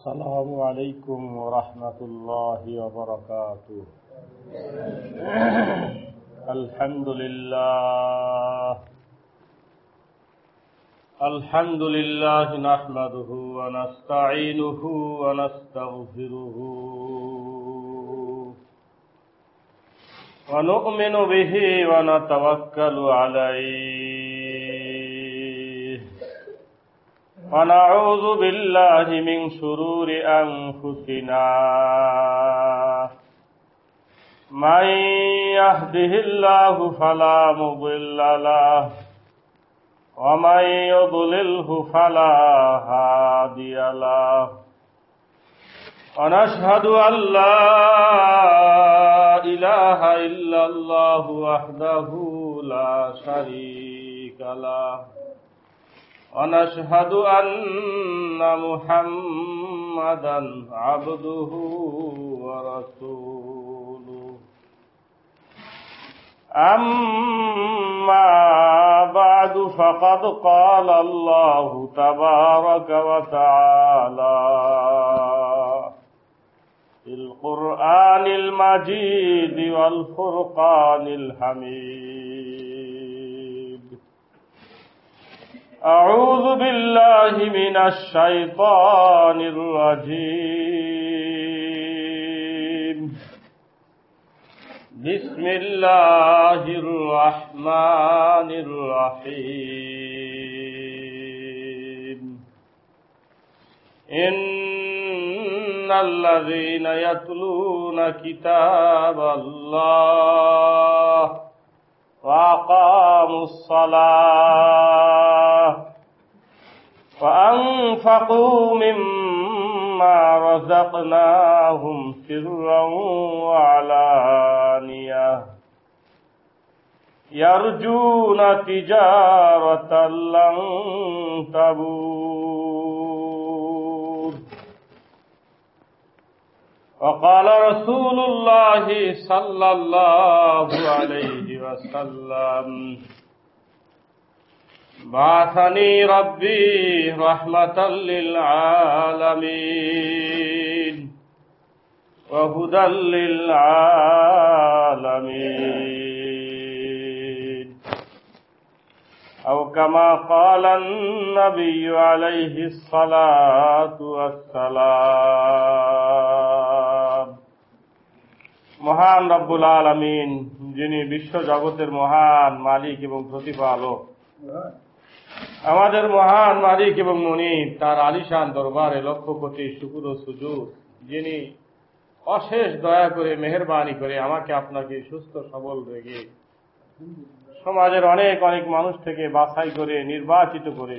السلام عليكم ورحمة الله وبركاته. الحمد لله. الحمد لله نحمده ونستعينه ونستغفره. ونؤمن به ونتوكل عليه. ونعوذ بالله من شرور أنفسنا من يهده الله فلا مضل له ومن يضلله فلا هادي له ونشهد أن لا إله إلا الله وحده لا شريك له ونشهد أن محمدا عبده ورسوله. أما بعد، فقد قال الله تبارك وتعالى في القرآن المجيد والفرقان الحميد. أعوذ بالله من الشيطان الرجيم. بسم الله الرحمن الرحيم. إن الذين يتلون كتاب الله وأقاموا الصلاة وأنفقوا مما رزقناهم سرا وعلانية يرجون تجارة لن تبور وقال رسول الله صلى الله عليه وسلم. بعثني ربي رحمة للعالمين وهدى للعالمين. أو كما قال النبي عليه الصلاة والسلام মহান রব্বুল আলমিন, যিনি বিশ্ব জগতের মহান মালিক এবং প্রতিপালক। আমাদের মহান মালিক এবং মনির তার আলিশান দরবারে লক্ষ কোটি শুকুর সুযোগ যিনি অশেষ দয়া করে, মেহরবানি করে আমাকে আপনাকে সুস্থ, সবল রেখে সমাজের অনেক অনেক মানুষ থেকে বাছাই করে, নির্বাচিত করে,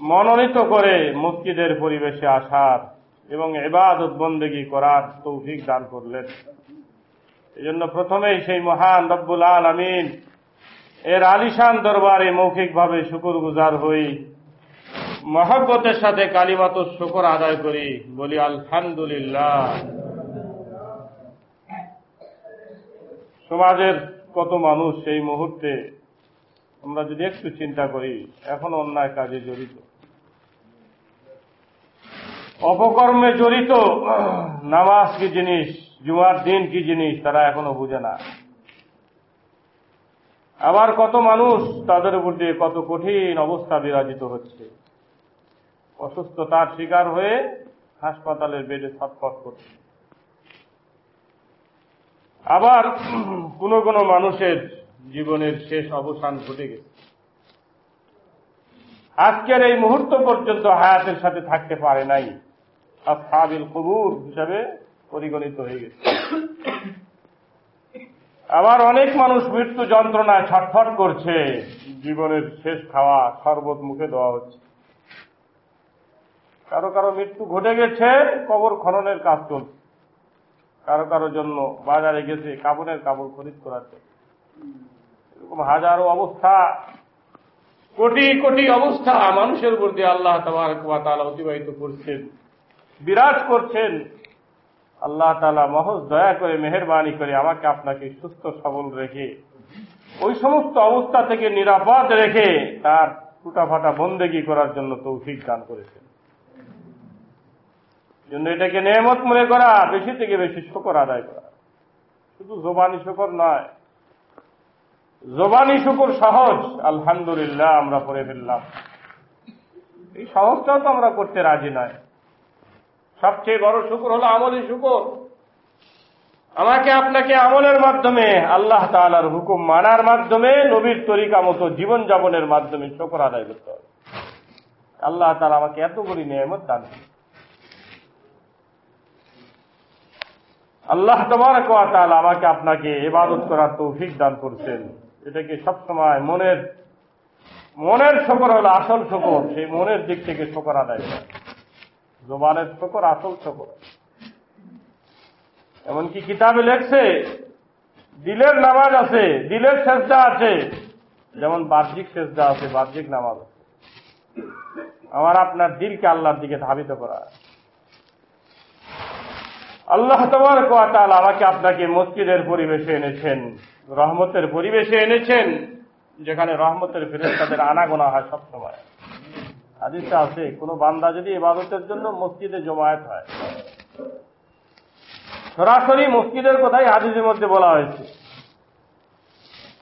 মনোনীত করে মুক্তিদের পরিবেশে আসার এবং এবাদত বন্দেগী করার তৌফিক দান করলেন। এজন্য প্রথমেই সেই মহান রব্বুল আল আমিন এর আলিশান দরবারে মৌখিকভাবে শুকুর গুজার হই, মহব্বতের সাথে কালিমাত শুকর আদায় করি, বলি আলহামদুলিল্লাহ। সমাজের কত মানুষ সেই মুহূর্তে, আমরা যদি একটু চিন্তা করি, এখন অন্যায় কাজে জড়িত। অপকর্মে জড়িত, নামাজ কি জিনিস, জুমার দিন কি জিনিস, তারা এখনও বুঝে না। আবার কত মানুষ তাদের উপর দিয়ে কত কঠিন অবস্থা বিরাজিত হচ্ছে। অসুস্থতার শিকার হয়ে হাসপাতালের বেডে ছটফট করছে। আবার কোন কোন মানুষের জীবনের শেষ অবসান ঘটে গেছে। আজকের এই মুহূর্ত পর্যন্ত হায়াতের সাথে থাকতে পারে নাই। আসহাবিল কবুর হিসাবে পরিগণিত হয়ে গেছে। আবার অনেক মানুষ মৃত্যু যন্ত্রণায় ছটফট করছে। জীবনের শেষ খাওয়া শরবত মুখে দেওয়া হচ্ছে। কারও কারও মৃত্যু ঘটে গেছে, কবর খননের কাজ চলছে। কারও কারও জন্য বাজারে গেছে, কাপড়ের কাপড় খরিদ করাচ্ছে এরকম হাজারো অবস্থা। কোটি কোটি অবস্থা মানুষের প্রতি আল্লাহ তালা অতিবাহিত করছেন। বিরাজ করছেন। আল্লাহ তালা মহজ দয়া করে, মেহরবানি করে আমাকে আপনাকে সুস্থ, সবল রেখে, ওই সমস্ত অবস্থা থেকে নিরাপদ রেখে তার টুটাফাটা বন্দেগি করার জন্য তৌফিক দান করেছেন। জন্য এটাকে নেমত মনে করা, বেশি থেকে বেশি শকর আদায় করা। শুধু জোবানি শকর নয়, জোবানি শুকুর সহজ, আলহামদুলিল্লাহ আমরা পড়ে ফেললাম। এই সহজটাও তো আমরা করতে রাজি নয়। সবচেয়ে বড় শুকুর হলো আমলি শুকুর। আমাকে আপনাকে আমলের মাধ্যমে, আল্লাহ তালার হুকুম মানার মাধ্যমে, নবীর তরিকা মতো জীবন যাপনের মাধ্যমে শকর আদায় করতে হবে। আল্লাহ তালা আমাকে এত করি নিয়ামত দান আল্লাহ তোমার তালা আমাকে আপনাকে এবাদত করার তৌফিক দান করছেন। এটাকে সবসময় মনের মনের শকর হলো আসল শকর। সেই মনের দিক থেকে শকর আদায় করে। জোবানের শকর আসল শকর এমনকি কিতাবে লেখছে, দিলের নামাজ আছে, দিলের সেজদা আছে। যেমন বাহ্যিক সেজদা আছে, বাহ্যিক নামাজ আছে। আমার আপনার দিলকে আল্লাহর দিকে ধাবিত করা। আল্লাহ তোমার কোয়াতাল আমাকে আপনাকে মসজিদের পরিবেশে এনেছেন, রহমতের পরিবেশে এনেছেন, যেখানে রহমতের ফেরত তাদের আনাগোনা হয় সবসময়। হাদিসে আছে কোনো বান্দা যদি ইবাদতের জন্য মসজিদে জমায়েত হয় সরাসরি মসজিদের কথাই হাদিসের মধ্যে বলা হয়েছে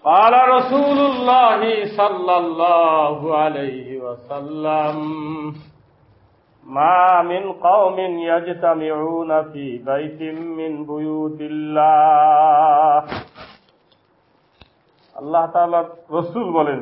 قال رسول الله صلى الله عليه وسلم ما من قوم يجتمعون في بيت من بيوت الله আল্লাহ তাআলার রসুল বলেন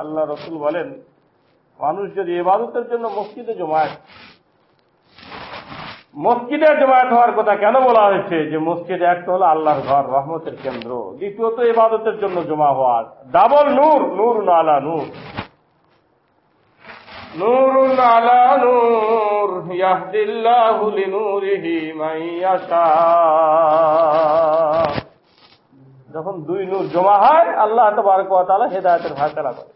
আল্লাহ রসুল বলেন, মানুষ যদি ইবাদতের জন্য মসজিদে জমায়েত মসজিদে জমায়েত হওয়ার কথা কেন বলা হয়েছে যে মসজিদে একটা হলো আল্লাহর ঘর, রহমতের কেন্দ্র, দ্বিতীয়ত ইবাদতের জন্য জমা হওয়া, ডাবল নূর নূর আলা নূর। নূর আলা নূর, ইয়াহদিল্লাহু লিনূরিহি মান ইয়াশা। যখন দুই নূর জমা হয়, আল্লাহ তাআলা হেদায়েতের ফায়সালা করে।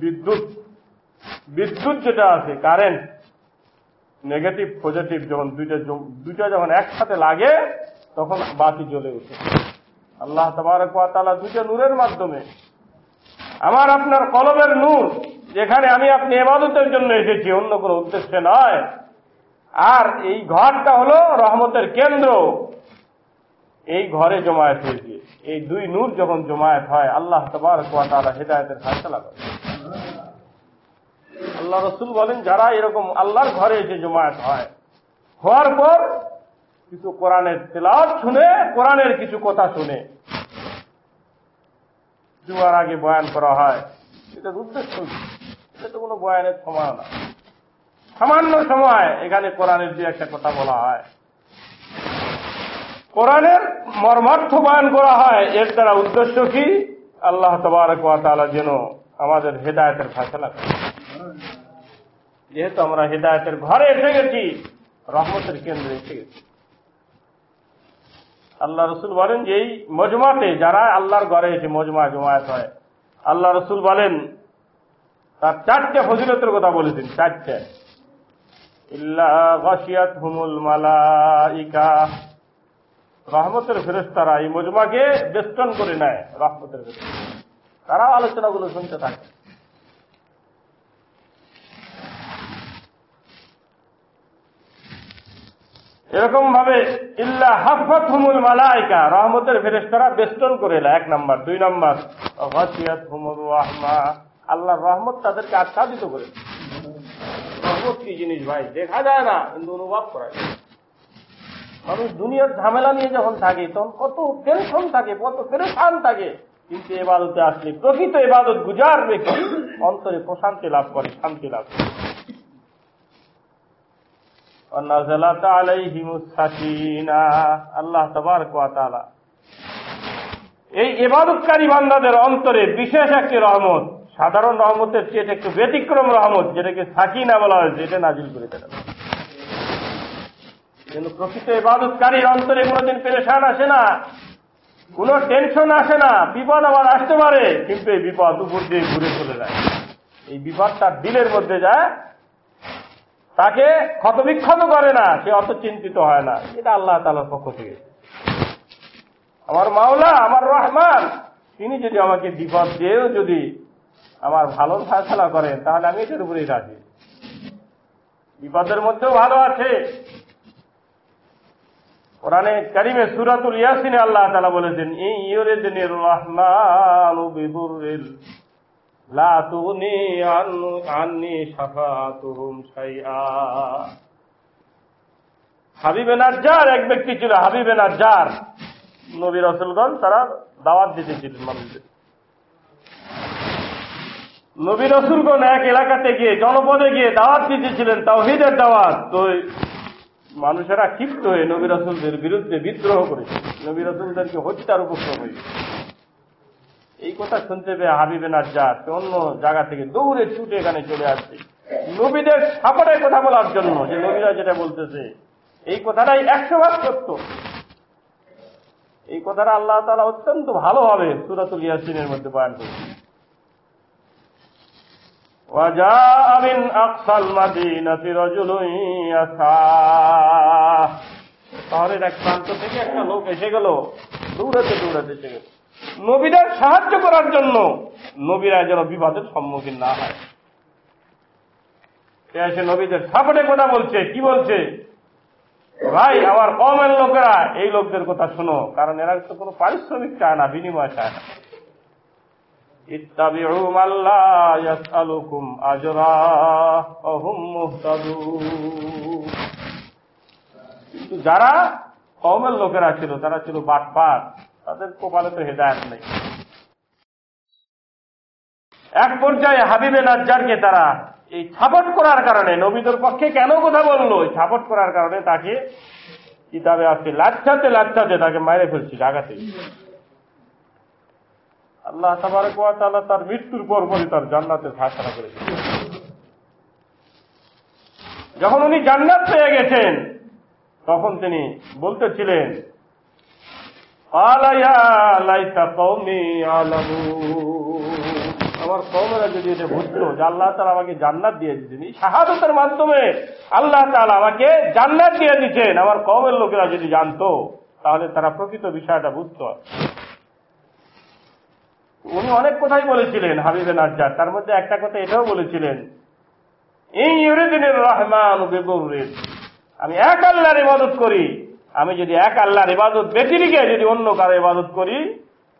বিদ্যুৎ বিদ্যুৎ যেটা আছে কারেন্ট নেগেটিভ পজিটিভ যখন দুইটা দুইটা যখন একসাথে লাগে, তখন বাতি জ্বলে ওঠে। আল্লাহ তাআলা দুইটা নূরের মাধ্যমে, আমার আপনার কলমের নূর, যেখানে আমি আপনি এবাদতের জন্য এসেছি, অন্য কোনো উদ্দেশ্যে নয়। আর এই ঘরটা হলো রহমতের কেন্দ্র। এই ঘরে জমায়েত হয়েছে এই দুই নূর যখন জমায়েত হয়, আল্লাহ ওয়া তাআলা হেদায়েতের ফায়সালা করে। আল্লাহ রসুল বলেন, যারা এরকম আল্লাহর ঘরে এসে জমায়েত হয়, হওয়ার পর কিছু কোরআনের তেলাওয়াত শুনে, কোরআনের কিছু কথা শুনে, জুয়ার আগে বয়ান করা হয়। এটার উদ্দেশ্য এটা তো কোনো বয়ানের সময় না। সামান্য সময় এখানে কোরআনের দিয়ে একটা কথা বলা হয়। কোরআনের মর্মার্থ বয়ান করা হয়, এর দ্বারা উদ্দেশ্য কি? আল্লাহ তবারক যেন আমাদের হেদায়েতের ফায়সালা করে। যেহেতু আমরা হেদায়তের ঘরে এসে গেছি, রহমতের কেন্দ্রে এসে গেছি। আল্লাহ রসুল বলেন যে, এই মজমাতে যারা আল্লাহর ঘরে এসে মজমা জমায়েত হয়, আল্লাহ রসুল বলেন, তার চারটে ফজিলতের কথা বলেছেন চারটে। ইল্লা গসিয়াত হুমুল মালাইকা। রহমতের ফেরেস্তারা এই মজমাকে বেষ্টন করে নেয় রহমতের তারা আলোচনাগুলো শুনতে থাকে। এরকম ভাবে ইল্লা হাফত হুমুল মালাইকা রহমতের ফেরেস্তারা বেষ্টন করে এলা এক নম্বর। দুই নাম্বার। আল্লাহর রহমত তাদেরকে আচ্ছাদিত করে রহমত কি জিনিস ভাই? দেখা যায় না, কিন্তু অনুভব করা যায়। মানুষ দুনিয়ার ঝামেলা নিয়ে যখন থাকে, তখন কত টেনশন থাকে, কত পেরেশান থাকে। কিন্তু এবাদতে আসলে প্রকৃত এবাদত গুজার ব্যক্তি অন্তরে প্রশান্তি লাভ করে, শান্তি লাভ করে। আল্লাহ এই এবাদতকারী বান্দাদের অন্তরে বিশেষ একটি রহমত, সাধারণ রহমতের চেয়ে একটু ব্যতিক্রম রহমত, যেটাকে সাকিনা বলা হয়েছে এটা নাজিল করে দেওয়া কিন্তু প্রকৃত ইবাদতকারীর অন্তরে কোনোদিন পেরেশান আসে না। কোনো টেনশন আসে না। বিপদ আবার আসতে পারে, কিন্তু এই বিপদ উপর দিয়ে ঘুরে চলে যায়। এই বিপদ তার দিলের মধ্যে যায়, তাকে ক্ষতবিক্ষত করে না, সে অত চিন্তিত হয় না। এটা আল্লাহ তালার পক্ষ থেকে। আমার মাওলা, আমার রহমান, তিনি যদি আমাকে বিপদ দিয়েও যদি আমার ভালো ফায়সলা করেন, তাহলে আমি এটার উপরেই রাজি। বিপদের মধ্যেও ভালো আছে। কোরআনে কারিমে সুরাতুল ইয়াসিনে আল্লাহ তালা বলেছেন এই ইয়রেদিনের রহমান বিদুরিল লা তুগনি আন্নি শাফাতুহুম শাইআ। হাবিবে নাজ্জার, এক ব্যক্তি ছিল হাবিবে নাজ্জার। নবী রসুলগণ তারা দাওয়াত দিতেছিলেন মানুষদের। নবী রসুলগণ এক এলাকাতে গিয়ে, জনপদে গিয়ে দাওয়াত দিতেছিলেন, তাওহিদের দাওয়াত। তো মানুষেরা ক্ষিপ্ত হয়ে নবী রসুলদের বিরুদ্ধে বিদ্রোহ করেছে। নবী রসুলদেরকে হত্যার উপক্রম হয়েছে। এই কথা শুনতে পেয়ে হাবিবে নাজ্জার অন্য জায়গা থেকে দৌড়ে ছুটে এখানে চলে আসছে। নবীদের সাপোর্টের কথা বলার জন্য, যে নবীরা যেটা বলতেছে, এই কথাটাই একশো ভাগ সত্য। এই কথাটা আল্লাহ তালা অত্যন্ত ভালোভাবে সুরাতুল ইয়াসিনের মধ্যে বয়ান করেছে وجاء من أقصى المدينة رجل يسعى শহরের এক প্রান্ত থেকে একটা লোক এসে গেল দৌড়াতে দৌড়াতে এসে গেল নবীদের সাহায্য করার জন্য নবীরা যেন বিপদের সম্মুখীন না হয় সে এসে নবীদের সাপোর্টে কথা বলছে কি বলছে ভাই আমার কমের লোকেরা এই লোকদের কথা শোনো কারণ এরা তো কোনো পারিশ্রমিক চায় না বিনিময় চায় না ওহুম মুহতাদুন। কিন্তু যারা কওমের লোকেরা ছিল, তারা ছিল বাটপাত তাদের কপালে তো হেদায়ত নেই। এক পর্যায়ে হাবিবে নাজ্জারকে তারা এই ছাপট করার কারণে, নবীদের পক্ষে কেন কথা বলল? এই ছাপট করার কারণে তাকে কিতাবে আছে লাচ্ছাতে লাচ্ছাতে তাকে মারে ফেলছি জাগাতে আল্লাহ তাবারক তার মৃত্যুর পর পরই তার জান্নাতে ফায়সালা করেছেন যখন উনি জান্নাত পেয়ে গেছেন, তখন তিনি বলতেছিলেন আমার কৌমেরা যদি এটা বুঝতো যে আল্লাহ তালা আমাকে জান্নাত দিয়ে দিচ্ছেন এই শাহাদতের মাধ্যমে আল্লাহ তালা আমাকে জান্নাত দিয়ে দিচ্ছেন আমার কৌমের লোকেরা যদি জানতো, তাহলে তারা প্রকৃত বিষয়টা বুঝতো। উনি অনেক কথাই বলেছিলেন, হাবিবে নাজ্জার। তার মধ্যে একটা কথা এটাও বলেছিলেন আমি এক আল্লাহর ইবাদত করি, আমি যদি এক আল্লাহর ইবাদত ব্যতিরিকে যদি অন্য কারও ইবাদত করি,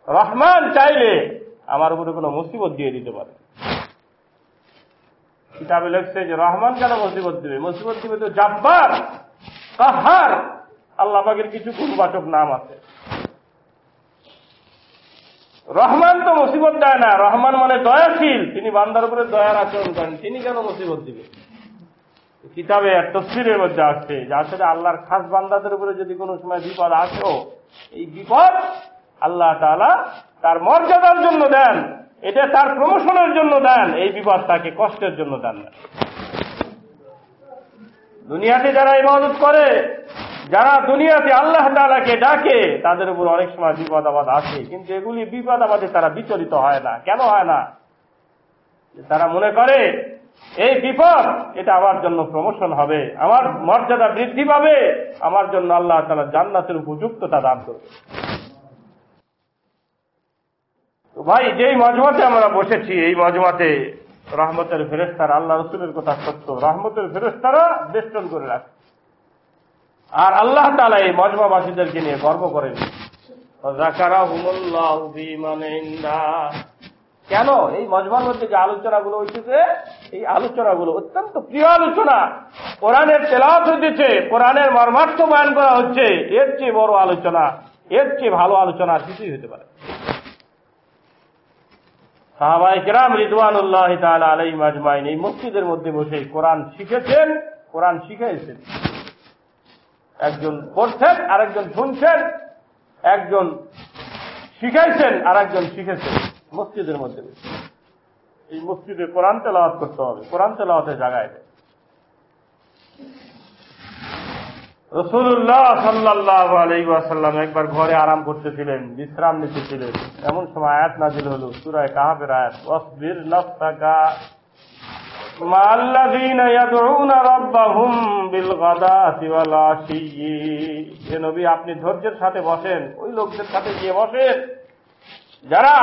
রহমান চাইলে আমার উপরে কোনো মুসিবত দিয়ে দিতে পারে। কিতাবে লেখছে যে রহমান কেন মুসিবত দিবে? মুসিবত দিবে তো জাব্বার, কাহার, আল্লাহ পাকের কিছু গুণবাচক নাম আছে। রহমান তো মুসিবত দেয় না। রহমান মানে দয়াশীল। তিনি বান্দার উপরে দয়ার আচরণ করেন। তিনি কেন মুসিবত দিবে? কিতাবে তফসিরের মধ্যে আসছে যে আসলে আল্লাহর খাস বান্দাদের উপরে যদি কোনো সময় বিপদ আসো, এই বিপদ আল্লাহ তালা তার মর্যাদার জন্য দেন। এটা তার প্রমোশনের জন্য দেন। এই বিপদ তাকে কষ্টের জন্য দেন না। দুনিয়াতে যারা ইবাদত করে যারা দুনিয়াতে আল্লাহ তালাকে ডাকে, তাদের উপর অনেক সময় বিপদ আবাদ আসে। কিন্তু এগুলি বিপদ আবাদে তারা বিচলিত হয় না। কেন হয় না? তারা মনে করে, এই বিপদ, এটা আমার জন্য প্রমোশন হবে। আমার মর্যাদা বৃদ্ধি পাবে। আমার জন্য আল্লাহ তালা জান্নাতের উপযুক্ততা দান করবে। ভাই, যেই মজমাতে আমরা বসেছি, এই মজমাতে রহমতের ফেরেস্তারা আল্লাহ রসুলের কথা সত্য, রহমতের ফেরেস্তারা বেষ্টন করে রাখে। আর আল্লাহ তালা এই মজমাবাসীদেরকে নিয়ে গর্ব করেন। কেন? এই মজমার মধ্যে যে আলোচনাগুলো হইতেছে, এই আলোচনাগুলো অত্যন্ত প্রিয় আলোচনা। কোরআনের তেলাওয়াত হইতেছে, কোরআনের মর্মার্থ বয়ান করা হচ্ছে, এর চেয়ে বড় আলোচনা, এর চেয়ে ভালো আলোচনা কিছুই হতে পারে রিদওয়ানুল্লাহ আলাই মাজমাইন এই মসজিদের মধ্যে বসে কোরআন শিখেছেন, কোরআন শিখাইছেন। একজন পড়ছেন আরেকজন শুনছেন, একজন শিখাইছেন আর একজন শিখেছেন। মসজিদের মধ্যে এই মসজিদে কোরআন তেলাওয়াত করতে হবে। কোরআন তেলাওয়াতের জায়গায় রসুল্লাহ সাল্লাহ আলাইসাল্লাম একবার ঘরে আরাম করতেছিলেন, বিশ্রাম নিতেছিলেন। এমন সময় আয়াত নাজিল হল সুরায় কাহাবের আয়াত অসবির নফসাকা ইয়াদউনা রাব্বাহুম বিল গাদাতি ওয়াল আশিয়্যি হে নবী, আপনি ধৈর্যের সাথে বসেন, ওই লোকদের সাথে গিয়ে বসেন। যারা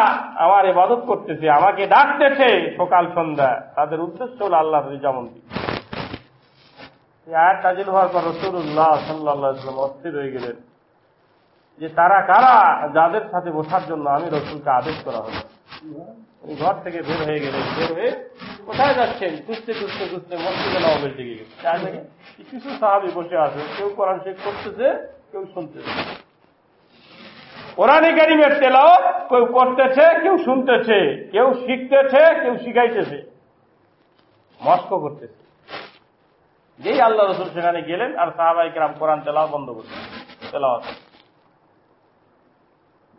আমার ইবাদত করতেছে, আমাকে ডাকতেছে সকাল, সন্ধ্যা, তাদের উদ্দেশ্য হল আল্লাহর রিজামন্দি আয়াত নাজিল হওয়ার পর রসুল্লাহ সাল্লাহ অস্থির হয়ে গেলেন। যে তারা কারা, যাদের সাথে বসার জন্য আমি রসুলকে আদেশ করা হলো। ঘর থেকে বের হয়ে গেলেন বের হয়ে কোথায় যাচ্ছেন? খুঁজতে খুঁজতে খুঁজতে মসজিদে নবাবের দিকে থেকে কিছু সাহাবি বসে আছে, কেউ কোরআন শেখ করতেছে, কেউ শুনতেছে। কোরআনে কারিমের তেলাও কেউ করতেছে, কেউ শুনতেছে, কেউ শিখতেছে, কেউ শিখাইতেছে। মস্ক করতেছে। যেই আল্লাহ রসুল সেখানে গেলেন আর সাহাবাই কেরাম কোরআন তেলাও বন্ধ করছে তেলাওয়াত।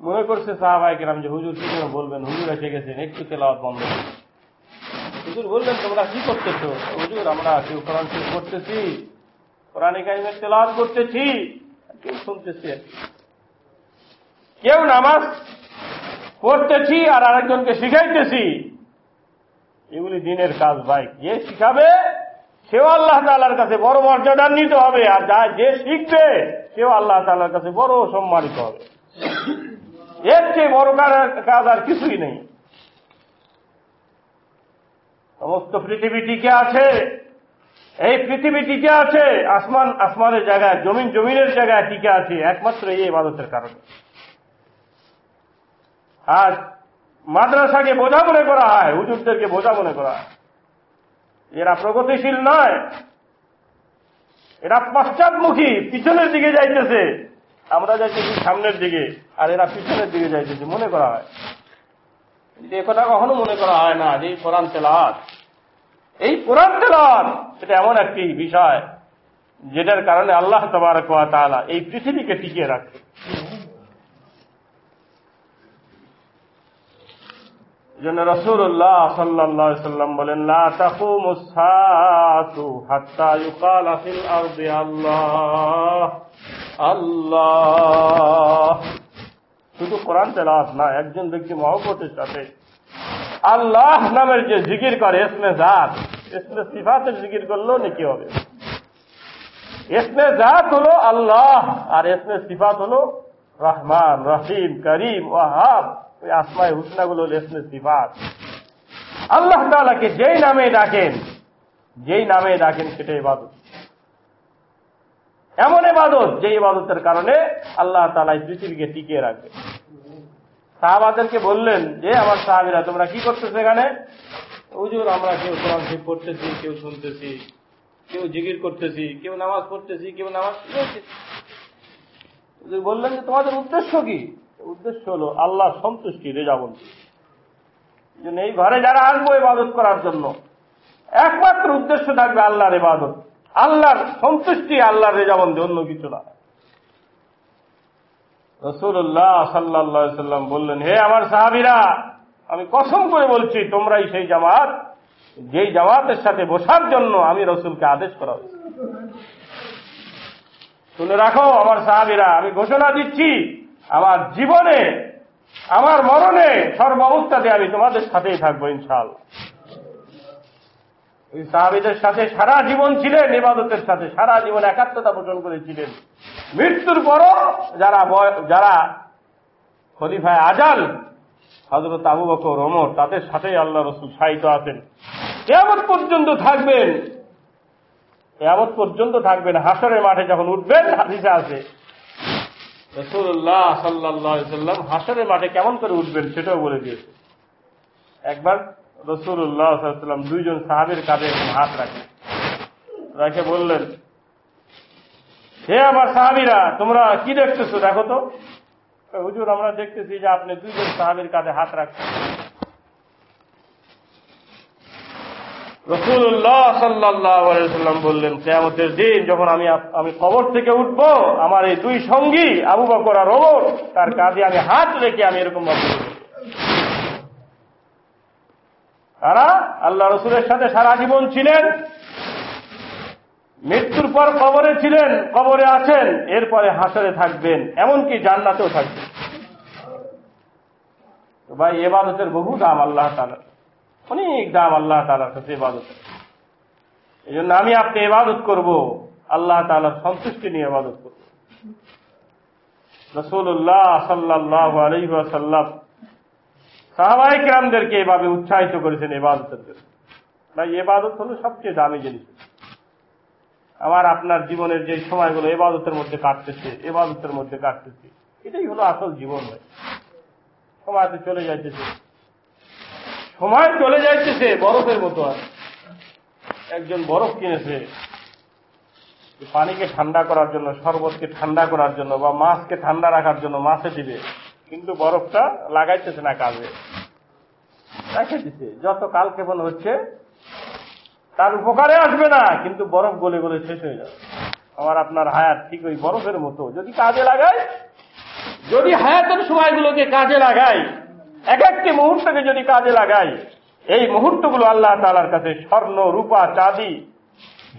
মনে করছে সাহাবাই কেরাম যে, হুজুর কি করে বলবেন? হুজুর এসে গেছেন, একটু তেলাওয়াত বন্ধ হুজুর বললেন, তোমরা কি করতেছো? হুজুর, আমরা কেউ কোরআন শেষ করতেছি কোরআনে কারিমের তেলাওয়াত করতেছি কেউ শুনতেছি কেউ নামাজ পড়তেছি আর আরেকজনকে শিখাইতেছি। এগুলি দিনের কাজ ভাই যে শিখাবে? সেও আল্লাহ তালার কাছে বড় মর্যাদান্বিত হবে, আর যা, যে শিখবে, সেও আল্লাহ তালার কাছে বড় সম্মানিত হবে। এর চেয়ে বড় কাজ আর কিছুই নেই। সমস্ত পৃথিবী টিকে আছে, এই পৃথিবী টিকে আছে, আসমান, আসমানের জায়গায়, জমিন, জমিনের জায়গায় টিকে আছে, একমাত্র এই ইবাদতের কারণে। আর মাদ্রাসাকে বোঝা মনে করা হয়, হুজুরদেরকে বোঝা মনে করা হয়। এরা প্রগতিশীল নয়, এরা পশ্চাৎমুখী, পিছনের দিকে যাইতেছে। আমরা যাইতেছি সামনের দিকে, আর এরা পিছনের দিকে যাইতেছে মনে করা হয়। এ কথা কখনো মনে করা হয় না যে কোরআন তেলাত এই কোরআন তেলাত এটা এমন একটি বিষয় যেটার কারণে আল্লাহ তবারক তাআলা এই পৃথিবীকে টিকিয়ে রাখে। জন্য রসুল্লাহ সাল্লাহ সাল্লাম বলেন হাত্তা ইউকাল আল্লাহ। আল্লাহ। শুধু কোরআন তেলাওয়াত না, একজন ব্যক্তি মহব্বতের সাথে আল্লাহ নামের যে জিকির করে এসমে জাত এসমে সিফাতের জিকির করলেও নাকি হবে। এসমে জাত হলো আল্লাহ, আর এসমে সিফাত হলো রহমান, রহিম, করিম, ওয়াহাব। ওই আসমায় হুসনাগুলো লেসনে সিফাত। আল্লাহ তালাকে যেই নামে ডাকেন, যেই নামে ডাকেন সেটা ইবাদত। এমন ইবাদত যে ইবাদতের কারণে আল্লাহ তালা পৃথিবীকে টিকিয়ে রাখবে। সাহাবাদেরকে বললেন যে, আমার সাহাবিরা, তোমরা কি করতেছো এখানে? হুজুর, আমরা কেউ কোরআন শিব পড়তেছি, কেউ শুনতেছি, কেউ জিকির করতেছি, কেউ নামাজ পড়তেছি, কেউ নামাজ বললেন যে, তোমাদের উদ্দেশ্য কি? উদ্দেশ্য হলো আল্লাহ সন্তুষ্টি রেজাবন্তি এই ঘরে যারা আসব ইবাদত করার জন্য, একমাত্র উদ্দেশ্য থাকবে আল্লাহর ইবাদত। আল্লাহর সন্তুষ্টি আল্লাহর রেজাবন্দি, অন্য কিছু না। রসুল্লাহ সাল্লাহ সাল্লাম বললেন, হে আমার সাহাবিরা, আমি কসম করে বলছি, তোমরাই সেই জামাত, যেই জামাতের সাথে বসার জন্য আমি রসুলকে আদেশ করা হয়েছে। শুনে রাখো, আমার সাহাবিরা, আমি ঘোষণা দিচ্ছি, আমার জীবনে, আমার মরণে সর্ব অবস্থাতে আমি তোমাদের সাথেই থাকব ইনশাল ওই সাহাবিদের সাথে সারা জীবন ছিলেন, ইবাদতের সাথে সারা জীবন একাত্মতা পোষণ করেছিলেন। মৃত্যুর পরও যারা যারা খলিফায় আজাল হজরত আবু বকর, ওমর, তাদের সাথেই আল্লাহ রসুল সাহিত আছেন। কেমন পর্যন্ত থাকবেন। কেমন পর্যন্ত থাকবেন, হাসরের মাঠে যখন উঠবেন, হাদিসে আছে। রসুল্লাহ সাল্লাম হাসরের মাঠে কেমন করে উঠবেন সেটাও বলে দিয়েছে। একবার রসুল্লাহ সাল্লাম দুইজন সাহাবের কাঁধে হাত রাখে। রাখে বললেন, হে আমার সাহাবিরা, তোমরা কি দেখতেছো? দেখো তো। হুজুর, আমরা দেখতেছি যে আপনি দুইজন সাহাবির কাঁধে হাত রাখছেন। রসুল্লাহ সাল্লাম বললেন, কেয়ামতের দিন যখন আমি আমি কবর থেকে উঠব, আমার এই দুই সঙ্গী, আবু বকর আর ওমর, তার কাঁধে আমি হাত রেখে আমি এরকম ভাবে তারা আল্লাহ রসুলের সাথে সারা জীবন ছিলেন। মৃত্যুর পর কবরে ছিলেন, কবরে আছেন, এরপরে হাসরে থাকবেন, এমনকি জান্নাতেও থাকবেন। ভাই, এবাদতের বহু দাম আল্লাহ তালা অনেক দাম আল্লাহ তালার কাছে এবাদতের এই জন্য আমি আপনি এবাদত করব, আল্লাহ তালার সন্তুষ্টি নিয়ে এবাদত করব। রসুল্লাহ সাল্লাহ আলহাসাল্লাম সাহাবাহিক রামদেরকে এভাবে উৎসাহিত করেছেন এবাদতের জন্য। ভাই, এবাদত হলো সবচেয়ে দামি জিনিস। আমার আপনার জীবনের যে সময়গুলো এবাদতের মধ্যে কাটতেছে, এবাদতের মধ্যে কাটতেছে, এটাই হলো আসল জীবন ভাই। সময় তো চলে যাইতেছে। সময় চলে যাইতেছে, বরফের মতো আর। একজন বরফ কিনেছে, পানিকে ঠান্ডা করার জন্য, শরবতকে ঠান্ডা করার জন্য বা মাছকে ঠান্ডা রাখার জন্য মাছে দিবে। কিন্তু বরফটা লাগাইতেছে না কাজে। রেখে দিছে। যত কাল কেমন হচ্ছে, তার উপকারে আসবে না, কিন্তু বরফ গলে গলে শেষ হয়ে যাবে। আমার আপনার হায়াত ঠিক ওই বরফের মতো। যদি কাজে লাগায় যদি হায়াতের সময়গুলোকে কাজে লাগাই, এক একটি মুহূর্তকে যদি কাজে লাগাই, এই মুহূর্তগুলো আল্লাহ তালার কাছে স্বর্ণ, রূপা, চাঁদি,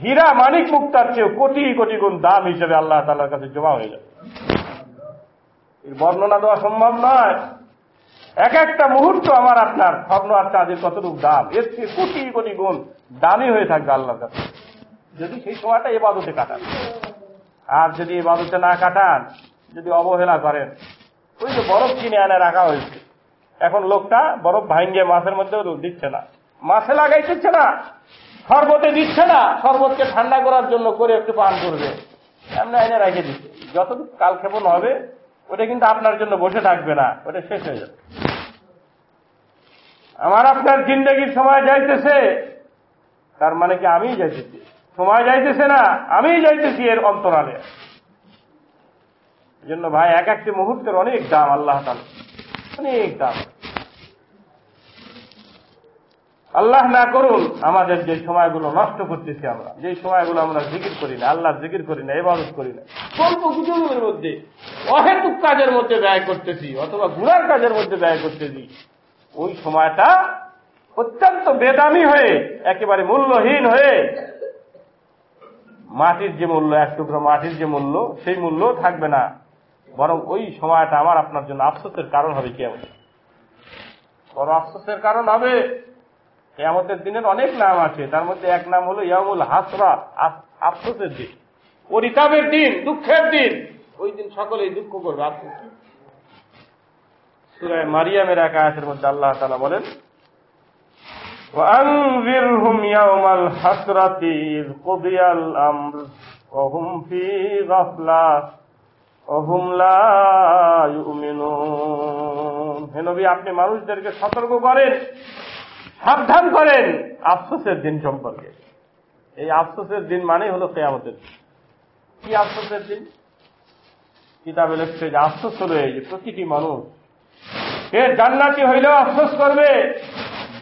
হীরা, মানিক মুক্তার চেয়ে কোটি কোটি গুণ দাম হিসেবে আল্লাহ তালার কাছে জমা হয়ে যাবে। এর বর্ণনা দেওয়া সম্ভব নয়। এক একটা মুহূর্ত আমার আপনার স্বপ্ন আর চাঁদের কতটুকু দাম? এর চেয়ে কোটি কোটি গুণ দামি হয়ে থাকবে আল্লাহর কাছে। যদি সেই সময়টা এবাদতে কাটান। আর যদি এ এবাদতে না কাটান, যদি অবহেলা করেন, ওই যে বরফ কিনে এনে রাখা হয়েছে। এখন লোকটা বরফ ভাঙ্গে মাছের মধ্যে দিচ্ছে না। মাছে লাগাইতেছে না। শরবতে দিচ্ছে না। শরবতকে ঠান্ডা করার জন্য করে একটু পান করবে। এমনি এনে রেখে দিচ্ছে। যতটুকু কালক্ষেপণ হবে ওটা কিন্তু আপনার জন্য বসে থাকবে না, ওটা শেষ হয়ে যাবে। আমার আপনার জিন্দগির সময় যাইতেছে, তার মানে কি আমি যাইতেছি? সময় যাইতেছে না আমি যাইতেছি এর অন্তরালে। জন্য ভাই, এক একটি মুহূর্তের অনেক দাম আল্লাহ তালা অনেক দাম। আল্লাহ না করুন, আমাদের যে সময়গুলো নষ্ট করতেছি আমরা, যে সময়গুলো আমরা জিকির করি না, আল্লাহ জিকির করি না এবাদত করি না। স্বল্প গুজবের মধ্যে, অহেতুক কাজের মধ্যে ব্যয় করতেছি, অথবা গুণার কাজের মধ্যে ব্যয় করতেছি। ওই সময়টা অত্যন্ত বেদামি হয়ে, একেবারে মূল্যহীন হয়ে, মাটির যে মূল্য, এক টুকরো মাটির যে মূল্য, সেই মূল্য থাকবে না। বরং ওই সময়টা আমার আপনার জন্য আফসোসের কারণ হবে কি কেমন বড় আফসোসের কারণ হবে আমাদের দিনের অনেক নাম আছে তার মধ্যে এক নাম হলো ইয়ামুল হাসরা আফসোসের দিন পরিতাপের দিন দুঃখের দিন ওই দিন সকলেই দুঃখ করবে আফসোস সুরায় মারিয়ামের এক আয়াতের মধ্যে আল্লাহ তালা বলেন وأنذرهم يوم الحسرة إذ قضي الأمر وهم في غفلة وهم لا يؤمنون হে নবী আপনি মানুষদেরকে সতর্ক করেন সাবধান করেন আফসোসের দিন সম্পর্কে। এই আফসোসের দিন মানে হলো কেয়ামতের কি আফসোসের দিন? কিতাবে লিখছে যে আফসোস হলো এই যে প্রতিটি মানুষ। এ জান্নাতি হইলেও আফসোস করবে,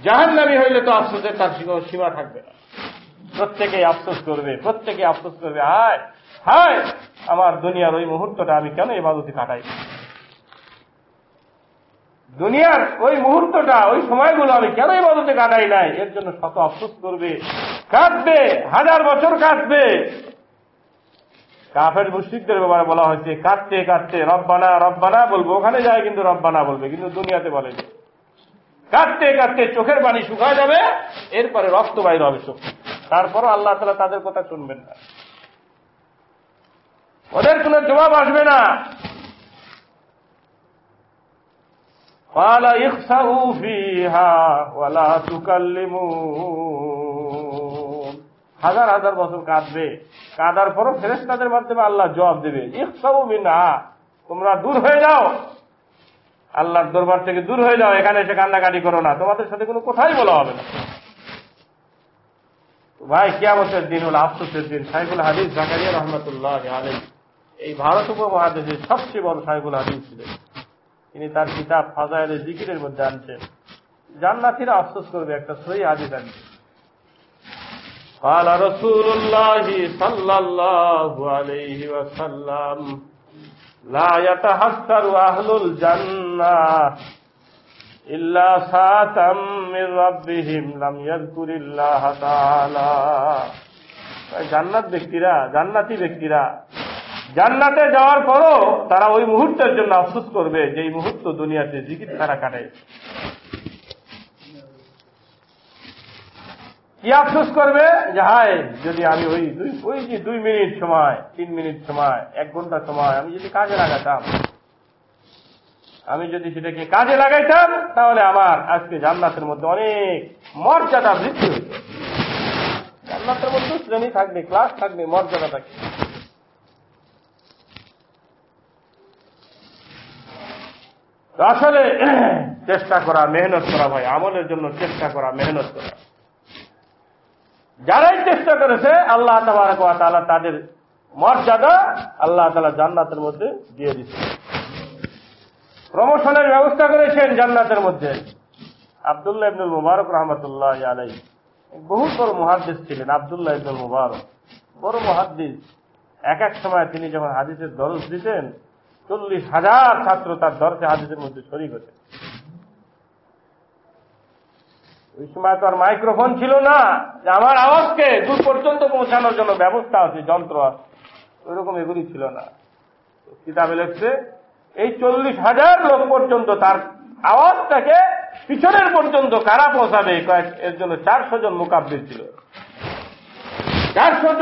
জাহান্নামি হইলে তো আফসোসের তার সীমা থাকবে না। প্রত্যেকেই আফসোস করবে প্রত্যেকে আফসোস করবে, হায় হায়, আমার দুনিয়ার ওই মুহূর্তটা আমি কেন এবাদতি কাটাই দুনিয়ার ওই মুহূর্তটা, ওই সময়গুলো আমি কেন এবাদতে কাটাই নাই? এর জন্য শত আফসোস করবে। কাঁদবে, হাজার বছর কাঁদবে। কাফের মুশ্রিকদের ব্যাপারে বলা হয়েছে, কাঁদতে কাঁদতে, রব্বানা রব্বানা বলব। ওখানে যায় কিন্তু রব্বানা বলবে, কিন্তু দুনিয়াতে বলেনি। কাঁদতে কাঁদতে চোখের পানি শুকায় যাবে, এরপরে রক্ত বাইর হবে চোখ। তারপরও আল্লাহ তালা তাদের কথা শুনবেন না। ওদের কোনো জবাব আসবে না। قال اخسأوا فيها ولا تكلمون হাজার হাজার বছর কাঁদবে কাঁদার পরও ফেরেস্তাদের মাধ্যমে আল্লাহ জবাব দেবে ইকসাউ মিনহা তোমরা দূর হয়ে যাও আল্লাহর দরবার থেকে দূর হয়ে যাও এখানে এসে কান্নাকাটি করো না তোমাদের সাথে কোনো কথাই বলা হবে না ভাই কিয়ামতের দিন হল আফসোসের দিন সাইফুল হাদিস জাকারিয়া রহমতুল্লাহ আলম এই ভারত উপমহাদেশের সবচেয়ে বড় সাইফুল হাদিস ছিলেন তিনি তার কিতাব ফাজাইলে জিকিরের মধ্যে আনছেন জান্নাতিরা আফসোস করবে একটা সহি হাদিস আনছে قال رسول الله صلى الله عليه وسلم لا يتحسر أهل الجنة ইল্লা সাতাম মির রাব্বিহিম লাম ইয়াযকুরিল্লাহ তাআলা জান্নাত ব্যক্তিরা জান্নাতি ব্যক্তিরা জান্নাতে যাওয়ার পরও তারা ওই মুহূর্তের জন্য আফসোস করবে যে এই মুহূর্ত দুনিয়াতে জিকির তারা কাটে। কি আফসোস করবে? যে হায়, যদি আমি ওই দুই, ওই যে দুই মিনিট সময়, তিন মিনিট সময়, এক ঘণ্টা সময়, আমি যদি কাজে লাগাতাম, আমি যদি সেটাকে কাজে লাগাইতাম, তাহলে আমার আজকে জান্নাতের মধ্যে অনেক মর্যাদা বৃদ্ধি হইত। জান্নাতের মধ্যে শ্রেণি থাকবে ক্লাস থাকবে, মর্যাদা থাকবে। আসলে, চেষ্টা করা, মেহনত করা ভাই, আমলের জন্য চেষ্টা করা, মেহনত করা। যারাই চেষ্টা করেছে, আল্লাহ তালা তাদের মর্যাদা আল্লাহ তালা জান্নাতের মধ্যে দিয়ে দিচ্ছে। প্রমোশনের ব্যবস্থা করেছেন জান্নাতের মধ্যে। আবদুল্লাহ ইবনুল মুবারক রহমতুল্লাহ আলাই বহু বড় মহাদ্দিস ছিলেন, আবদুল্লাহ ইবনুল মুবারক। বড় মহাদ্দিস। এক এক সময় তিনি যখন হাদিসের দরজ দিতেন চল্লিশ হাজার ছাত্র তার দরজে হাদিসের মধ্যে শরিক হতেন ওই সময় তো আর মাইক্রোফোন ছিল না, যে আমার আওয়াজকে দূর পর্যন্ত পৌঁছানোর জন্য ব্যবস্থা আছে, যন্ত্র আছে। ওইরকম এগুলি ছিল না। কিতাবে লেখছে, এই চল্লিশ হাজার লোক পর্যন্ত তার আওয়াজটাকে পিছনের পর্যন্ত কারা পৌঁছাবে? এর জন্য চারশো জন মোকাব্বির ছিল।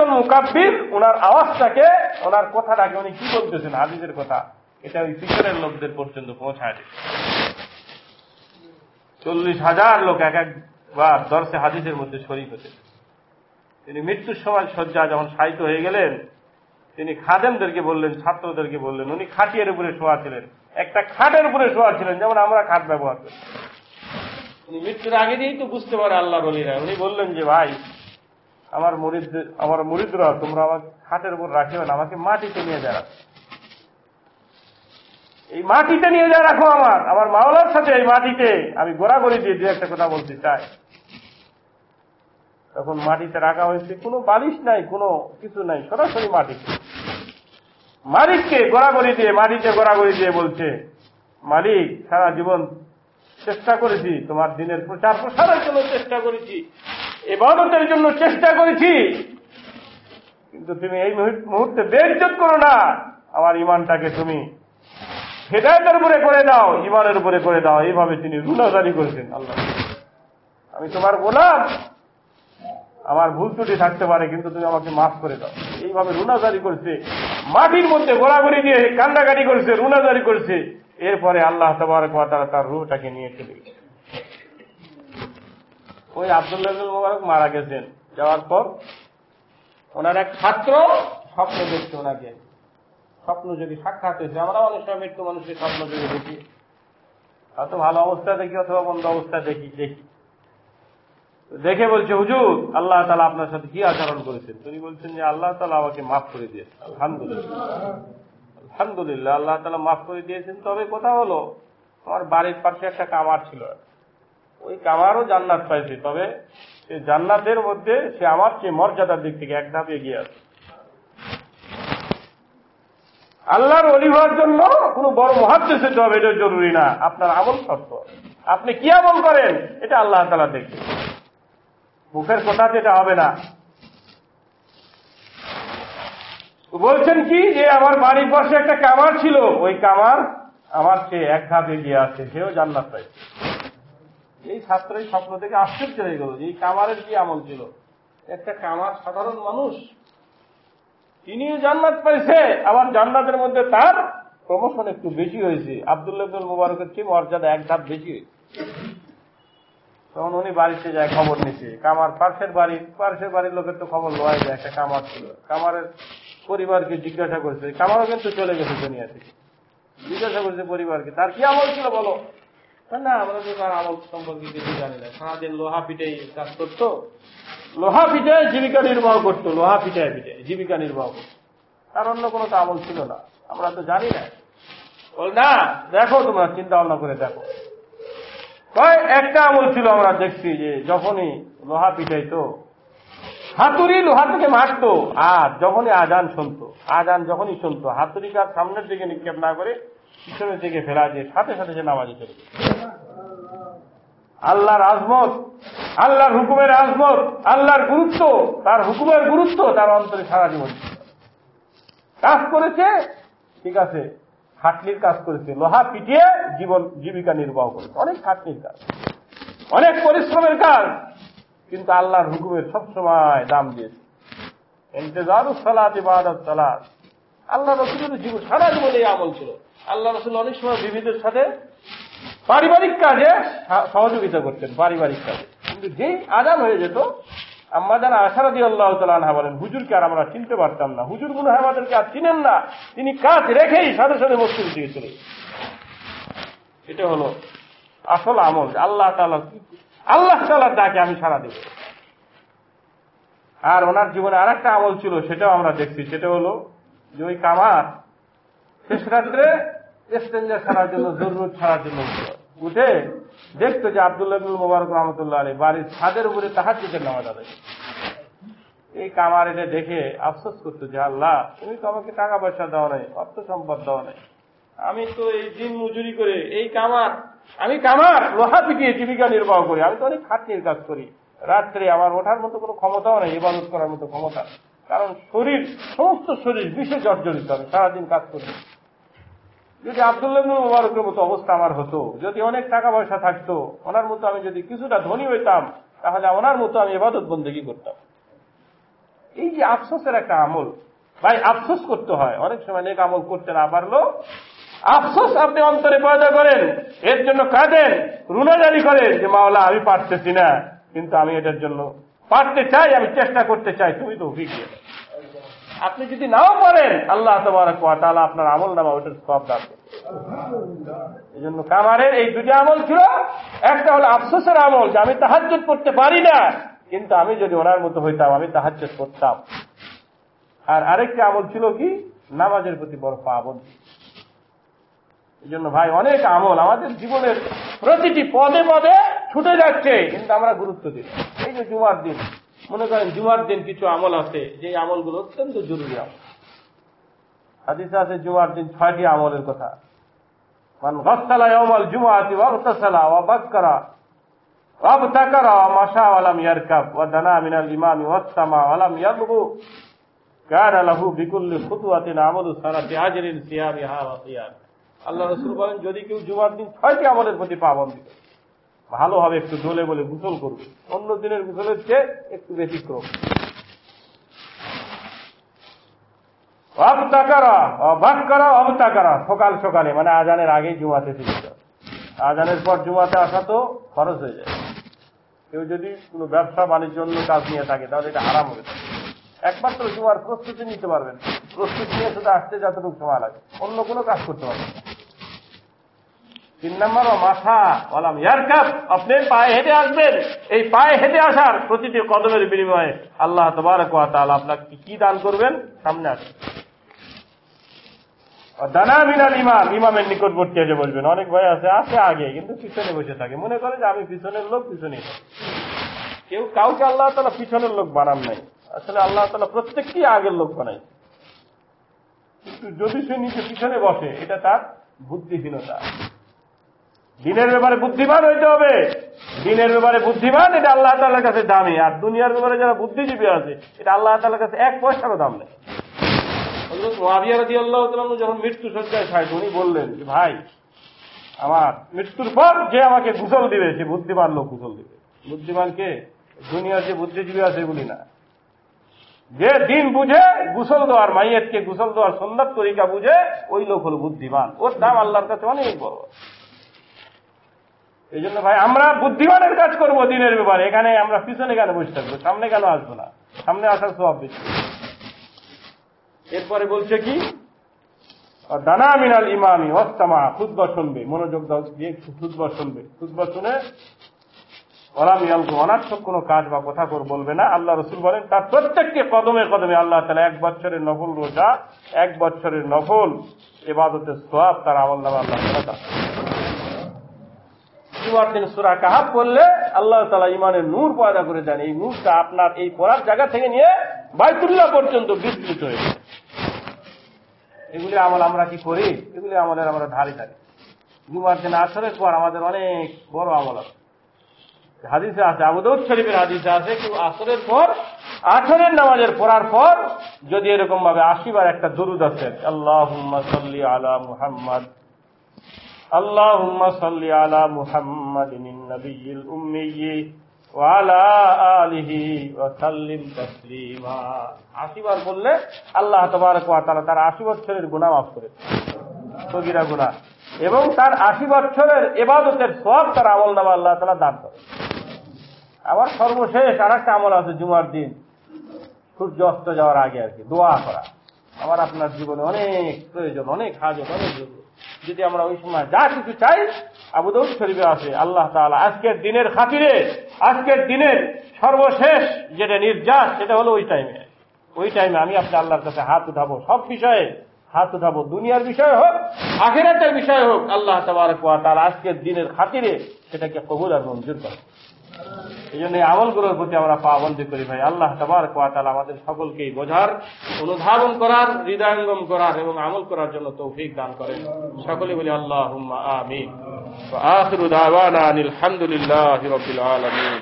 মোকাব্বির ওনার আওয়াজটাকে, ওনার কথাটাকে উনি কি বলতেছেন? কথা। এটা ওই লোকদের পর্যন্ত পৌঁছায় চল্লিশ হাজার লোক এক একবার দর্শে হাদিসের মধ্যে হতে তিনি মৃত্যুর সময় শয্যা যখন সাহিত্য হয়ে গেলেন, তিনি খাদেমদেরকে বললেন, ছাত্রদেরকে বললেন, উনি খাটিয়ের উপরে শোয়া ছিলেন। একটা খাটের উপরে শোয়া ছিলেন, যেমন আমরা খাট ব্যবহার করি। উনি মৃত্যুর আগে দিয়েই তো বুঝতে পারে আল্লাহ বলি বলিরা উনি বললেন যে, ভাই আমার মুরিদ, আমার মুরিদরা, তোমরা আমাকে খাটের উপর রাখিবেন আমাকে মাটিতে নিয়ে যা এই মাটিতে নিয়ে যা রাখো আমার আমার মাওলার সাথে এই মাটিতে। আমি গোড়াগড়ি দিয়ে দু একটা কথা বলতে চাই। তখন মাটিতে রাখা হয়েছে, কোনো বালিশ নাই, কোনো কিছু নাই, সরাসরি মাটিতে। মালিককে গোড়াগড়ি দিয়ে, মাটিতে গোড়াগড়ি দিয়ে বলছে, মালিক, সারা জীবন চেষ্টা করেছি, তোমার দিনের প্রচার প্রসারের জন্য চেষ্টা করেছি। এবাদতের জন্য চেষ্টা করেছি। কিন্তু তুমি এই মুহূর্তে বেরজত করো না। আমার ইমানটাকে তুমি হেদায়তের উপরে করে দাও, ইমানের উপরে করে দাও। এইভাবে তিনি রুনাজারি করেছেন আল্লাহ। আমি তোমার গোলাম। আমার ভুল ত্রুটি থাকতে পারে, কিন্তু তুমি আমাকে মাফ করে দাও। এইভাবে রুনাজারি করছে। মাটির মধ্যে গোড়াগড়ি দিয়ে কান্দাকাটি করছে রুনাজারি করছে। এরপরে আল্লাহ তোমার তার রুটাকে নিয়ে চলে গেছে। ওই আবদুল্লাহ মোবারক মারা গেছেন। যাওয়ার পর ওনার এক ছাত্র স্বপ্ন দেখছে ওনাকে। স্বপ্ন যদি সাক্ষাৎ হয়েছে, আমরা অনেক সময় মৃত্যু মানুষের স্বপ্ন যদি দেখি হয়তো ভালো অবস্থা দেখি অথবা বন্ধ অবস্থা দেখি দেখি। দেখে বলছে, হুজুর, আল্লাহ তালা আপনার সাথে কি আচরণ করেছেন? তিনি বলছেন যে, আল্লাহ তালা আমাকে মাফ করে দিয়েছেন। আলহামদুলিল্লাহ। আলহামদুলিল্লাহ, আল্লাহ তালা মাফ করে দিয়েছেন। তবে কথা হলো, আমার বাড়ির পাশে একটা কামার ছিল। ওই কামারও জান্নাত পাইছে, তবে সে জান্নাতের মধ্যে সে আমার চেয়ে মর্যাদার দিক থেকে এক ধাপ এগিয়ে আছে। আল্লাহর অলি হওয়ার জন্য কোনো বড় মহাদ্দেশ হতে হবে, এটা জরুরি না। আপনার আমল সত্য আপনি কি আমল করেন, এটা আল্লাহ তালা দেখবে মুখের কথাতে এটা হবে না। বলছেন কি যে আমার বাড়ির পাশে একটা কামার ছিল, ওই কামার আমার চেয়ে এক ধাপ এগিয়ে আছে, সেও জান্নাত পাইছে। এই ছাত্রের স্বপ্ন থেকে আশ্চর্য হয়ে গেল যে এই কামারের কি আমল ছিল? একটা কামার সাধারণ মানুষ। তিনিও জান্নাত পাইছে, আবার জান্নাতের মধ্যে তার প্রমোশন একটু বেশি হয়েছে। আবদুল্লাহ মুবারকের চেয়ে মর্যাদা এক ধাপ বেশি তখন উনি বাড়িতে যায় খবর নিচ্ছে কামার পার্শ্বের বাড়ি পার্শ্বের বাড়ির লোকের তো খবর লওয়াই যায়, একটা কামার ছিল। কামারের পরিবারকে জিজ্ঞাসা করছে, কামারও কিন্তু চলে গেছে দুনিয়া থেকে। জিজ্ঞাসা করছে পরিবারকে, তার কি আমল ছিল বলো? না, আমরা তার আমল সম্পর্কে কিছু জানি না। সারাদিন লোহা পিঠে কাজ করতো। লোহা পিঠে জীবিকা নির্বাহ করতো, লোহা পিঠায় পিঠে জীবিকা নির্বাহ করতো। তার অন্য কোনো তো আমল ছিল না। আমরা তো জানি না। না, দেখো তোমরা চিন্তা ভাবনা করে দেখো। একটা আমল ছিল, আমরা দেখছি যে যখনই লোহা পিঠাইতো হাতুড়ি লোহা থেকে মারতো, আর যখনই আজান শুনতো, আজান যখনই শুনতো হাতুড়ি কার সামনের দিকে নিক্ষেপ না করে পিছনের দিকে ফেলা দিয়ে সাথে সাথে সে নামাজে চলে আল্লাহর আজমত, আল্লাহর হুকুমের আজমত, আল্লাহর গুরুত্ব, তার হুকুমের গুরুত্ব তার অন্তরে সারা জীবন। কাজ করেছে, ঠিক আছে, খাটনির কাজ করেছে, লোহা পিটিয়ে জীবন, জীবিকা নির্বাহ করেছে অনেক খাটনির কাজ, অনেক পরিশ্রমের কাজ, কিন্তু আল্লাহর হুকুমের সবসময় দাম দিয়েছে। ইন্তজারু সালাত, ইবাদত সালাত। আল্লাহ রসুলের জীবন সারা জীবন এই আমল ছিল। আল্লাহ রসুল অনেক সময় বিবিধের সাথে পারিবারিক কাজে সহযোগিতা করতেন, পারিবারিক কাজে। কিন্তু যেই আজান হয়ে যেত, আম্মা যারা আশারা দিয়ে আল্লাহ তালা বলেন, হুজুরকে আর আমরা চিনতে পারতাম না। হুজুর হয় আমাদেরকে আর চিনেন না। তিনি কাজ রেখেই সাথে সাথে মসজিদ যেতেন। এটা হলো আসল আমল আল্লাহ তালা আল্লাহ তালার ডাকে আমি সারা দেব। আর ওনার জীবনে আর একটা আমল ছিল, সেটাও আমরা দেখছি। সেটা হলো যে ওই কামার শেষ রাত্রে এক্সচেঞ্জার ছাড়ার জন্য জরুরত ছাড়ার জন্য উঠে দেখতো যে আব্দুল্লাহ মোবারক রহমতুল্লাহ আলী বাড়ির ছাদের উপরে তাহার দিকে আদায় করছে। এই কামার এটা দেখে আফসোস করতো যে, আল্লাহ, তুমি তো আমাকে টাকা পয়সা দেওয়া নাই, অর্থ সম্পদ দেওয়া নাই। আমি তো এই দিন মজুরি করে, এই কামার, আমি কামার, লোহা পিটিয়ে জীবিকা নির্বাহ করি, আমি তো অনেক খাটনির কাজ করি। রাত্রে আমার ওঠার মতো কোনো ক্ষমতাও নেই, ইবাদত করার মতো ক্ষমতা। কারণ শরীর, সমস্ত শরীর বিষে জর্জরিত আমি সারাদিন কাজ করি যদি আব্দুল্লাহ মুবারকের মতো অবস্থা আমার হতো, যদি অনেক টাকা পয়সা থাকতো, ওনার মতো আমি যদি কিছুটা ধনী হইতাম, তাহলে ওনার মতো আমি এবাদত বন্দেগি করতাম। এই যে আফসোসের একটা আমল, ভাই আফসোস করতে হয়। অনেক সময় নেক আমল করতে না পারল আফসোস আপনি অন্তরে পয়দা করেন, এর জন্য কাঁদেন রুনাজারি করেন যে, মাওলা, আমি পারতেছি না, কিন্তু আমি এটার জন্য পারতে চাই, আমি চেষ্টা করতে চাই, তুমি তো অভিজ্ঞ আপনি যদি নাও পারেন, আল্লাহ তোমার তাহলে আপনার আমল নামা ওটার সব দান এই জন্য কামারের এই দুটি আমল ছিল। একটা হলো আফসোসের আমল যে আমি তাহাজ্জুদ করতে পারি না, কিন্তু আমি যদি ওনার মতো হইতাম, আমি তাহাজ্জুদ করতাম। আর আরেকটা আমল ছিল কি? নামাজের প্রতি বড় পাবন এই জন্য ভাই, অনেক আমল আমাদের জীবনের প্রতিটি পদে পদে ছুটে যাচ্ছে, কিন্তু আমরা গুরুত্ব দিই। এই যে জুমার দিন, মনে করেন জুমার দিন কিছু আমল আছে, যে আমলগুলো অত্যন্ত জরুরি আমল। হাদিসে আছে, জুমার দিন ছয়টি আমলের কথা। মান গসালা ওয়া ওয়া দানা মিনাল আল্লাহ রাসূল বলেন, যদি কেউ জুমার দিন ছয়টি আমলের প্রতি পাবন্দি করে ভালো হবে একটু দোলে বলে গোসল করবে অন্য দিনের গোসলের চেয়ে একটু অবাক্কারা, অবতাকারা, সকাল সকালে মানে আজানের আগেই জুমাতে আজানের পর জুমাতে আসা তো খরচ হয়ে যায়। কেউ যদি কোনো ব্যবসা, বাণিজ্য, অন্য কাজ নিয়ে থাকে, তাহলে এটা আরাম হবে একমাত্র জুমার প্রস্তুতি নিতে পারবেন। প্রস্তুতি নিয়ে শুধু আসতে যতটুকু সময় লাগে, অন্য কোনো কাজ করতে পারবেন না। তিন নম্বর মাথা বলাম ইয়ার কাপ আপনি পায়ে হেঁটে আসবেন। এই পায়ে হেঁটে আসার প্রতিটি কদমের বিনিময়ে আল্লাহ তবারক ওয়া তাআলা আপনাকে কি দান করবেন? সামনে আসেন। দানা মিনাল ইমাম ইমামের নিকটবর্তী অনেক ভয় আছে আছে আগে, কিন্তু পিছনে বসে থাকে। মনে করে যে আমি পিছনের লোক পিছনে কেউ কাউকে আল্লাহ তালা পিছনের লোক বানান নাই। আসলে আল্লাহ তালা প্রত্যেকটি আগের লোক বানাই কিন্তু যদি সে নিজে পিছনে বসে, এটা তার বুদ্ধিহীনতা। দিনের ব্যাপারে বুদ্ধিমান হইতে হবে। দিনের ব্যাপারে বুদ্ধিমান, এটা আল্লাহ তালার কাছে দামি। আর দুনিয়ার ব্যাপারে যারা বুদ্ধিজীবী আছে, এটা আল্লাহ তালার কাছে এক পয়সারও দাম নেই। যখন মৃত্যু সজ্জায় খায় উনি বললেন যে, ভাই, আমার মৃত্যুর পর যে আমাকে গুসল দিবে, সে বুদ্ধিমান লোক গুসল দিবে। বুদ্ধিমানকে দুনিয়ার যে বুদ্ধিজীবী আছে এগুলি না। যে দিন বুঝে গুসল দেওয়ার, মাইয়েতকে গুসল দেওয়ার সুন্দর তরিকা বুঝে, ওই লোক হল বুদ্ধিমান। ওর দাম আল্লাহর কাছে অনেক বড়। এই জন্য ভাই, আমরা বুদ্ধিমানের কাজ করব দিনের ব্যাপারে। এখানে আমরা পিছনে কেন বসে থাকব? সামনে কেন আসব না? সামনে আসার সব বেশি এরপরে বলছে কি? দানা মিনাল ইমামি অস্তামা খুদ্া শুনবে। মনোযোগ দিয়ে খুদ্া শুনবে। খুদ্া শুনে ইয়ালকু অনার্থক কোনো কাজ বা কথা কর বলবে না। আল্লাহ রসুল বলেন, তার প্রত্যেককে কদমে কদমে আল্লাহ তালা এক বছরের নফল রোজা, এক বছরের নফল এবাদতের সোয়াব তার আমল নামে আল্লাহ। জুমার দিন সুরা কাহাব করলে আল্লাহ তালা ইমানের নূর পয়দা করে দেন। এই নূরটা আপনার এই পড়ার জায়গা থেকে নিয়ে বাইতুল্লাহ পর্যন্ত বিস্তৃত হয়ে এগুলি আমল আমরা কি করি? এগুলি আমাদের আমরা ধারে থাকি। জুমার দিন আসরের পর আমাদের অনেক বড় আমল আছে। হাদিসে আছে আবুদৌদ শরীফের হাদিসে আছে কেউ আসরের পর আঠরের নামাজের পড়ার পর যদি এরকম ভাবে আশিবার একটা দরুদ আছে আল্লাহ আলা মুহাম্মদ। اللهم صل على محمد النبي الأمي وعلى آله وسلم تسليما আশিবার বললে আল্লাহ তবারক ওয়া তাআলা তার আশি বছরের গুনাহ মাফ করে সগিরা গুনাহ এবং তার আশি বছরের এবাদতের সব তার আমল নামা আল্লাহ তাআলা দান করে আবার সর্বশেষ আর একটা আমল আছে জুমার দিন সূর্য অস্ত যাওয়ার আগে আর কি দোয়া করা আমার আপনার জীবনে অনেক প্রয়োজন অনেক হাজত অনেক জরুরি যদি আমরা ওই সময় যা কিছু চাই, আবু দৌদ শরীফে আছে, আল্লাহ তালা আজকের দিনের খাতিরে, আজকের দিনের সর্বশেষ যেটা নির্যাস, সেটা হলো ওই টাইমে ওই টাইমে আমি আপনি আল্লাহর কাছে হাত উঠাবো, সব বিষয়ে হাত উঠাবো, দুনিয়ার বিষয় হোক, আখেরাতের বিষয় হোক, আল্লাহ তালা আজকের দিনের খাতিরে সেটাকে কবুল আর মঞ্জুর করে। এই জন্য এই আমলগুলোর প্রতি আমরা পাবন্দি করি ভাই। আল্লাহ তাবার কোয়াতাল আমাদের সকলকেই বোঝার, অনুধাবন করার, হৃদয়ঙ্গম করার এবং আমল করার জন্য তৌফিক দান করেন। সকলে বলি আল্লাহ আমিন। আখিরু দাওয়ানা আনিল হামদুলিল্লাহি রাব্বিল আলামিন।